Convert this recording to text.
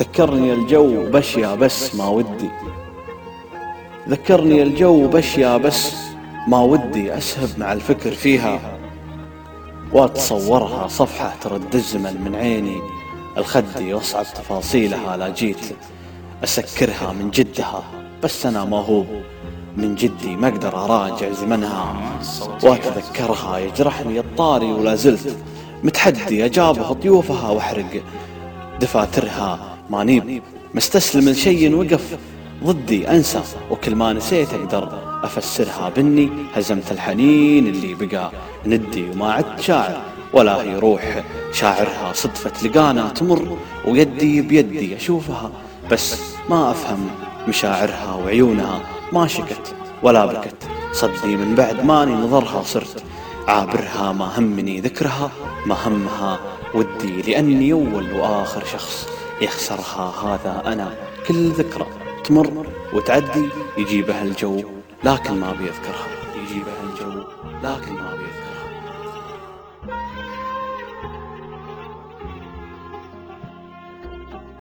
ذكرني الجو بشيا بس ما ودي. ذكرني الجو بشيا بس ما ودي أسهب مع الفكر فيها. وأتصورها صفحة ترد الزمن من عيني. الخدي واصعب تفاصيلها لا جيت. أسكرها من جدها بس أنا موهوب من جدي ما أقدر أراجع زمنها. وأتذكرها يجرحني الطاري ولا زلت. متحدي أجابه طيوفها وأحرق. دفاترها. مانيب. مستسلم لشي وقف. ضدي أنسى. وكل ما نسيت أقدر أفسرها. بني هزمت الحنين اللي بقى. ندي وما عدت شاعر. ولا هي روح. شاعرها صدفة لقانا تمر. ويدي بيدي أشوفها. بس ما أفهم مشاعرها وعيونها. ما شكت ولا بكت. صدني من بعد ماني نظرها صرت. عابرها ما همني ذكرها. ما همها ودي لأني أول وآخر شخص يخسرها. هذا أنا. كل ذكرى تمر وتعدي يجيبها الجو. لكن ما بيذكرها. يجيبها الجو. لكن ما